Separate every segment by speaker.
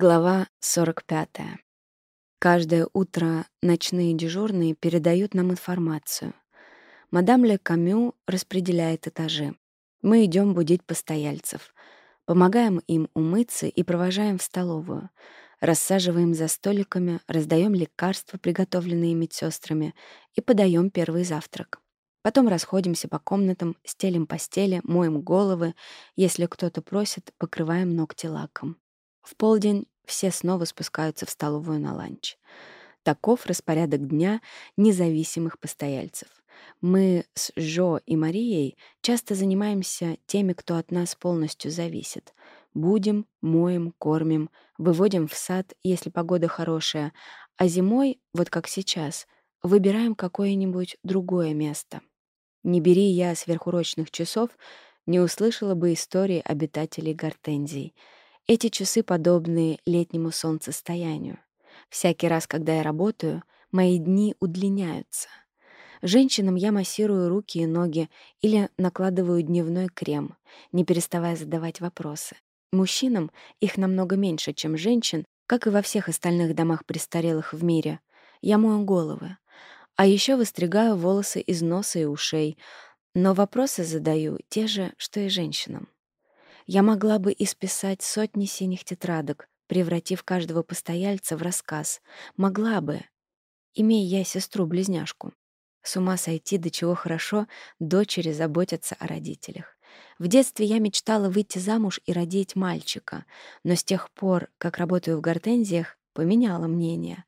Speaker 1: Глава 45. Каждое утро ночные дежурные передают нам информацию. Мадам Ле Камю распределяет этажи. Мы идем будить постояльцев. Помогаем им умыться и провожаем в столовую. Рассаживаем за столиками, раздаем лекарства, приготовленные медсестрами, и подаем первый завтрак. Потом расходимся по комнатам, стелим постели, моем головы. Если кто-то просит, покрываем ногти лаком. В полдень все снова спускаются в столовую на ланч. Таков распорядок дня независимых постояльцев. Мы с Жо и Марией часто занимаемся теми, кто от нас полностью зависит. Будем, моем, кормим, выводим в сад, если погода хорошая, а зимой, вот как сейчас, выбираем какое-нибудь другое место. Не бери я сверхурочных часов, не услышала бы истории обитателей гортензий — эти часы подобны летнему солнцестоянию. Всякий раз, когда я работаю, мои дни удлиняются. Женщинам я массирую руки и ноги или накладываю дневной крем, не переставая задавать вопросы. Мужчинам их намного меньше, чем женщин, как и во всех остальных домах престарелых в мире. Я мою головы. А еще выстригаю волосы из носа и ушей, но вопросы задаю те же, что и женщинам. Я могла бы исписать сотни синих тетрадок, превратив каждого постояльца в рассказ. Могла бы, имея я сестру-близняшку. С ума сойти, до чего хорошо дочери заботятся о родителях. В детстве я мечтала выйти замуж и родить мальчика, но с тех пор, как работаю в гортензиях, поменяла мнение.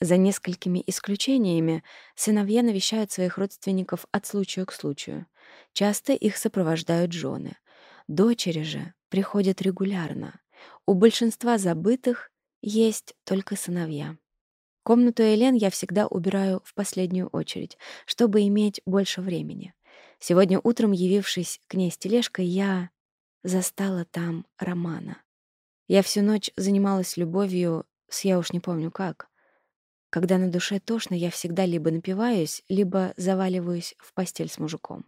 Speaker 1: За несколькими исключениями сыновья навещают своих родственников от случая к случаю. Часто их сопровождают жены — Дочери же приходят регулярно. У большинства забытых есть только сыновья. Комнату Элен я всегда убираю в последнюю очередь, чтобы иметь больше времени. Сегодня утром, явившись к ней с тележкой, я застала там Романа. Я всю ночь занималась любовью с я уж не помню как. Когда на душе тошно, я всегда либо напиваюсь, либо заваливаюсь в постель с мужиком.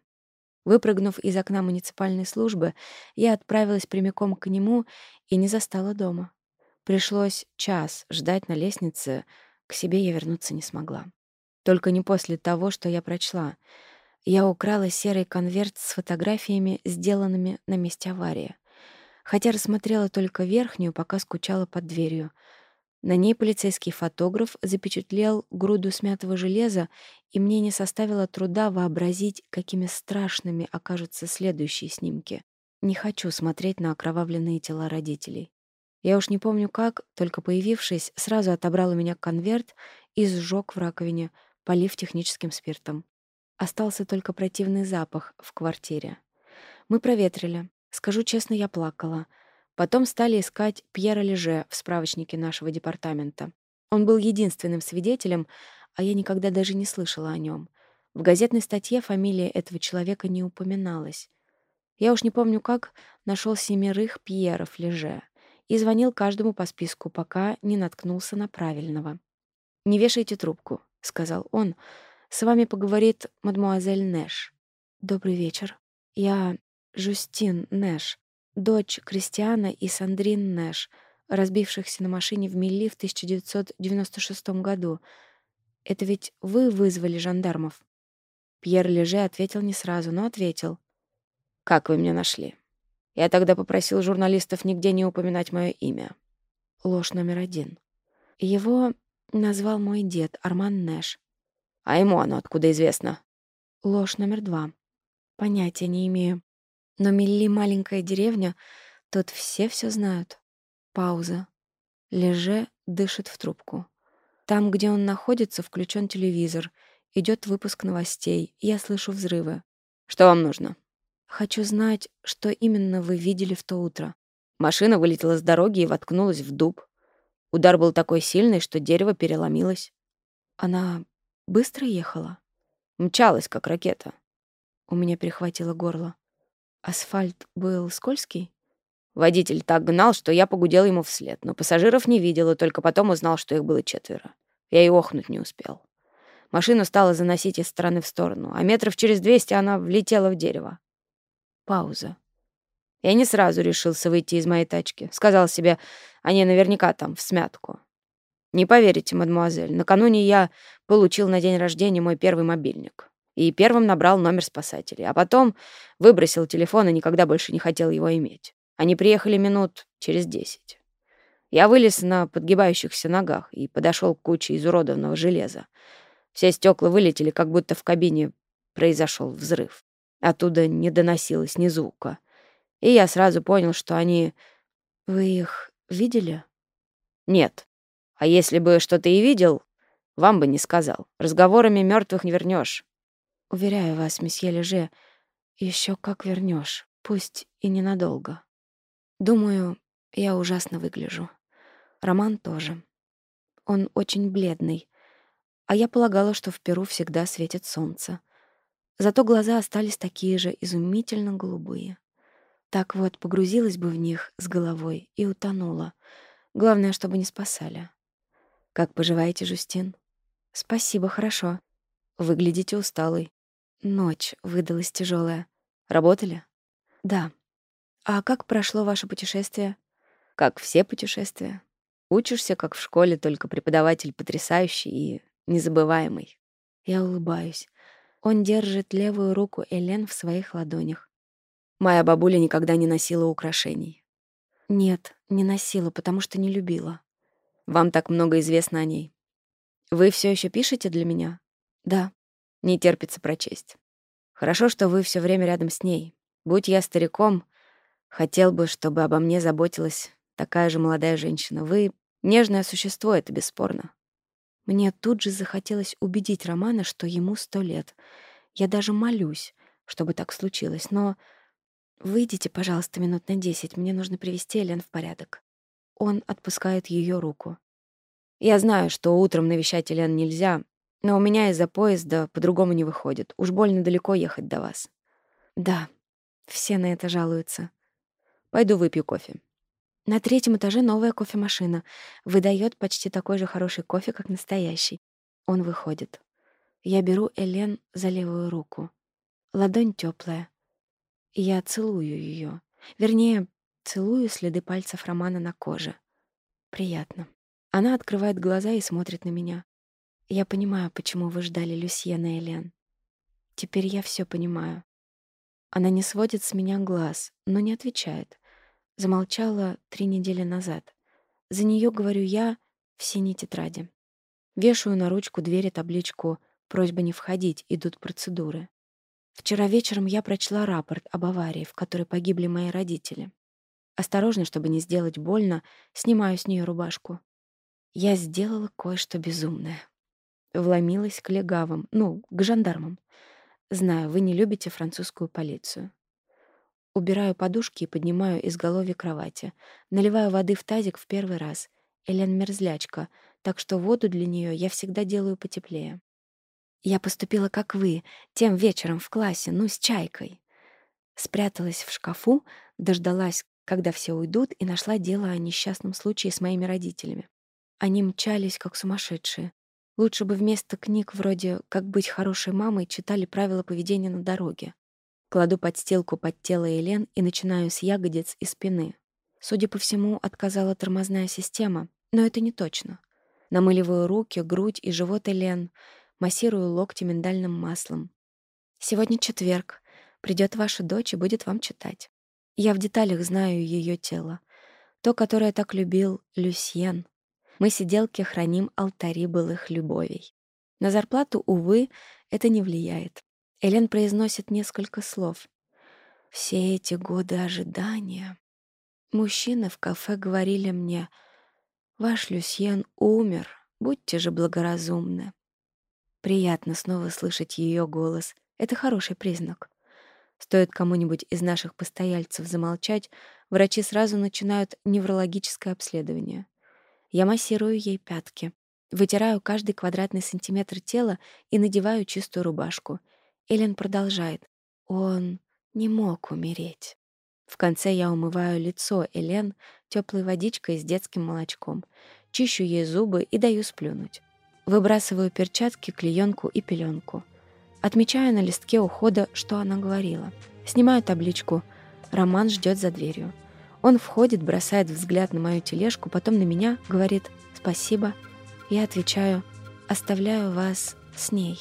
Speaker 1: Выпрыгнув из окна муниципальной службы, я отправилась прямиком к нему и не застала дома. Пришлось час ждать на лестнице, к себе я вернуться не смогла. Только не после того, что я прочла. Я украла серый конверт с фотографиями, сделанными на месте аварии. Хотя рассмотрела только верхнюю, пока скучала под дверью — на ней полицейский фотограф запечатлел груду смятого железа, и мне не составило труда вообразить, какими страшными окажутся следующие снимки. Не хочу смотреть на окровавленные тела родителей. Я уж не помню как, только появившись, сразу отобрал у меня конверт и сжег в раковине, полив техническим спиртом. Остался только противный запах в квартире. Мы проветрили. Скажу честно, я плакала — Потом стали искать Пьера Леже в справочнике нашего департамента. Он был единственным свидетелем, а я никогда даже не слышала о нем. В газетной статье фамилия этого человека не упоминалась. Я уж не помню как, нашел семерых Пьеров Леже и звонил каждому по списку, пока не наткнулся на правильного. «Не вешайте трубку», — сказал он. «С вами поговорит мадмуазель Нэш». «Добрый вечер. Я Жюстин Нэш», дочь Кристиана и Сандрин Нэш, разбившихся на машине в Милли в 1996 году. Это ведь вы вызвали жандармов?» Пьер Леже ответил не сразу, но ответил. «Как вы меня нашли? Я тогда попросил журналистов нигде не упоминать мое имя». Ложь номер один. Его назвал мой дед, Арман Нэш. «А ему оно откуда известно?» Ложь номер два. Понятия не имею. Но Милли маленькая деревня, тут все все знают. Пауза. Леже дышит в трубку. Там, где он находится, включен телевизор. Идет выпуск новостей. Я слышу взрывы. Что вам нужно? Хочу знать, что именно вы видели в то утро. Машина вылетела с дороги и воткнулась в дуб. Удар был такой сильный, что дерево переломилось. Она быстро ехала? Мчалась, как ракета. У меня перехватило горло. Асфальт был скользкий? Водитель так гнал, что я погудел ему вслед, но пассажиров не видел и только потом узнал, что их было четверо. Я и охнуть не успел. Машину стало заносить из стороны в сторону, а метров через двести она влетела в дерево. Пауза.
Speaker 2: Я не сразу решился выйти из моей тачки. Сказал себе, они наверняка там, в смятку. Не поверите, мадемуазель, накануне я получил на день рождения мой первый мобильник и первым набрал номер спасателей, а потом выбросил телефон и никогда больше не хотел его иметь. Они приехали минут через десять. Я вылез на подгибающихся ногах и подошел к куче изуродованного железа. Все стекла вылетели, как будто в кабине произошел взрыв. Оттуда не доносилось ни звука. И я сразу понял, что они...
Speaker 1: Вы их видели?
Speaker 2: Нет. А если бы что-то и видел, вам бы не сказал. Разговорами мертвых не вернешь.
Speaker 1: Уверяю вас, месье Леже, еще как вернешь, пусть и ненадолго. Думаю, я ужасно выгляжу. Роман тоже. Он очень бледный. А я полагала, что в Перу всегда светит солнце. Зато глаза остались такие же изумительно голубые. Так вот, погрузилась бы в них с головой и утонула. Главное, чтобы не спасали. Как поживаете, Жустин? Спасибо, хорошо. Выглядите усталый. Ночь выдалась тяжелая. Работали? Да. А как прошло ваше путешествие?
Speaker 2: Как все путешествия. Учишься, как в школе, только преподаватель потрясающий и незабываемый.
Speaker 1: Я улыбаюсь. Он держит левую руку Элен в своих ладонях.
Speaker 2: Моя бабуля никогда не носила украшений.
Speaker 1: Нет, не носила, потому что не любила.
Speaker 2: Вам так много известно о ней. Вы все еще пишете для меня?
Speaker 1: Да.
Speaker 2: Не терпится прочесть. Хорошо, что вы все время рядом с ней. Будь я стариком, хотел бы, чтобы обо мне заботилась такая же молодая женщина. Вы — нежное существо, это бесспорно.
Speaker 1: Мне тут же захотелось убедить Романа, что ему сто лет. Я даже молюсь, чтобы так случилось, но... «Выйдите, пожалуйста, минут на десять. Мне нужно привести Элен в порядок». Он отпускает ее руку.
Speaker 2: «Я знаю, что утром навещать Элен нельзя, но у меня из-за поезда по-другому не выходит. Уж больно далеко ехать до вас.
Speaker 1: Да, все на это жалуются.
Speaker 2: Пойду выпью кофе.
Speaker 1: На третьем этаже новая кофемашина. Выдает почти такой же хороший кофе, как настоящий. Он выходит. Я беру Элен за левую руку. Ладонь теплая. Я целую ее. Вернее, целую следы пальцев Романа на коже. Приятно. Она открывает глаза и смотрит на меня. Я понимаю, почему вы ждали Люсьена и Лен. Теперь я все понимаю. Она не сводит с меня глаз, но не отвечает. Замолчала три недели назад. За нее говорю я в синей тетради. Вешаю на ручку двери табличку «Просьба не входить, идут процедуры». Вчера вечером я прочла рапорт об аварии, в которой погибли мои родители. Осторожно, чтобы не сделать больно, снимаю с нее рубашку. Я сделала кое-что безумное. Вломилась к легавым, ну, к жандармам. Знаю, вы не любите французскую полицию. Убираю подушки и поднимаю изголовье кровати. Наливаю воды в тазик в первый раз. Элен мерзлячка, так что воду для нее я всегда делаю потеплее. Я поступила, как вы, тем вечером в классе, ну, с чайкой. Спряталась в шкафу, дождалась, когда все уйдут, и нашла дело о несчастном случае с моими родителями. Они мчались, как сумасшедшие. Лучше бы вместо книг вроде «Как быть хорошей мамой» читали правила поведения на дороге. Кладу подстилку под тело Елен и начинаю с ягодиц и спины. Судя по всему, отказала тормозная система, но это не точно. Намыливаю руки, грудь и живот Элен, массирую локти миндальным маслом. Сегодня четверг. Придет ваша дочь и будет вам читать. Я в деталях знаю ее тело. То, которое так любил Люсьен. Мы, сиделки, храним алтари былых любовей. На зарплату, увы, это не влияет. Элен произносит несколько слов. «Все эти годы ожидания...» Мужчины в кафе говорили мне, «Ваш Люсьен умер, будьте же благоразумны». Приятно снова слышать ее голос. Это хороший признак. Стоит кому-нибудь из наших постояльцев замолчать, врачи сразу начинают неврологическое обследование. Я массирую ей пятки, вытираю каждый квадратный сантиметр тела и надеваю чистую рубашку. Элен продолжает. Он не мог умереть. В конце я умываю лицо Элен теплой водичкой с детским молочком, чищу ей зубы и даю сплюнуть. Выбрасываю перчатки, клеенку и пеленку. Отмечаю на листке ухода, что она говорила. Снимаю табличку «Роман ждет за дверью». Он входит, бросает взгляд на мою тележку, потом на меня, говорит «спасибо». Я отвечаю «оставляю вас с ней».